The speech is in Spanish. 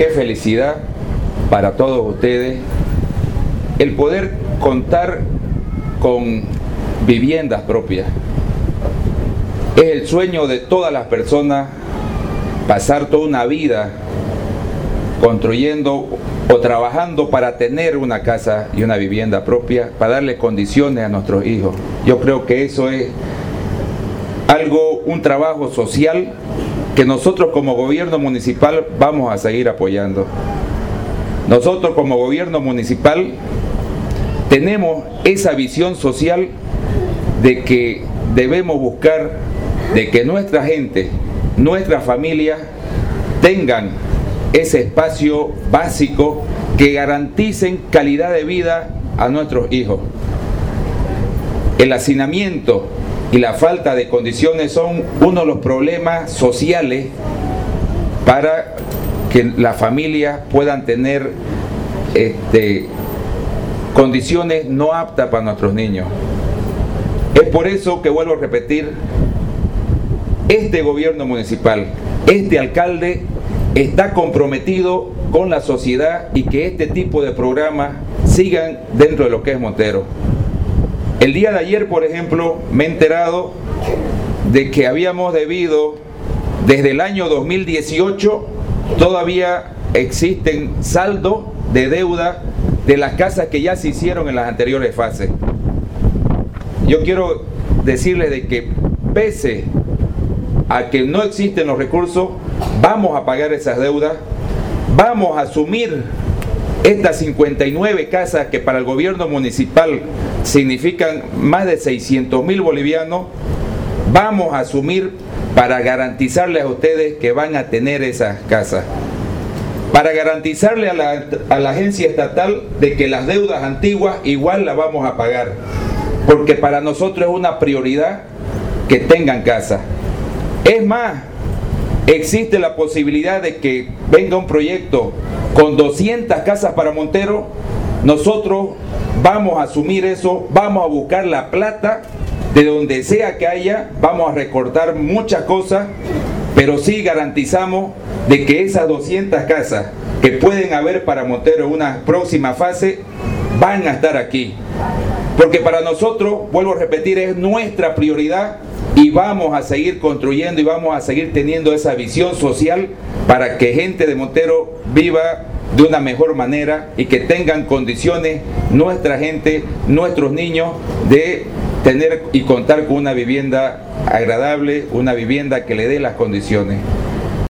qué felicidad para todos ustedes el poder contar con viviendas propias. Es el sueño de todas las personas pasar toda una vida construyendo o trabajando para tener una casa y una vivienda propia, para darle condiciones a nuestros hijos. Yo creo que eso es algo, un trabajo social que nosotros como gobierno municipal vamos a seguir apoyando. Nosotros como gobierno municipal tenemos esa visión social de que debemos buscar de que nuestra gente, nuestra familia tengan ese espacio básico que garanticen calidad de vida a nuestros hijos. El hacinamiento y la falta de condiciones son uno de los problemas sociales para que las familias puedan tener este, condiciones no aptas para nuestros niños. Es por eso que vuelvo a repetir, este gobierno municipal, este alcalde está comprometido con la sociedad y que este tipo de programas sigan dentro de lo que es Montero. El día de ayer, por ejemplo, me he enterado de que habíamos debido, desde el año 2018, todavía existen saldo de deuda de las casas que ya se hicieron en las anteriores fases. Yo quiero decirles de que pese a que no existen los recursos, vamos a pagar esas deudas, vamos a asumir estas 59 casas que para el gobierno municipal significan más de 600 mil bolivianos, vamos a asumir para garantizarles a ustedes que van a tener esas casas. Para garantizarle a la, a la agencia estatal de que las deudas antiguas igual las vamos a pagar. Porque para nosotros es una prioridad que tengan casa. Es más, existe la posibilidad de que venga un proyecto con 200 casas para Montero, nosotros vamos a asumir eso, vamos a buscar la plata de donde sea que haya, vamos a recortar muchas cosas, pero sí garantizamos de que esas 200 casas que pueden haber para Montero en una próxima fase van a estar aquí. Porque para nosotros, vuelvo a repetir, es nuestra prioridad y vamos a seguir construyendo y vamos a seguir teniendo esa visión social para que gente de Montero viva de una mejor manera y que tengan condiciones nuestra gente, nuestros niños de tener y contar con una vivienda agradable, una vivienda que le dé las condiciones.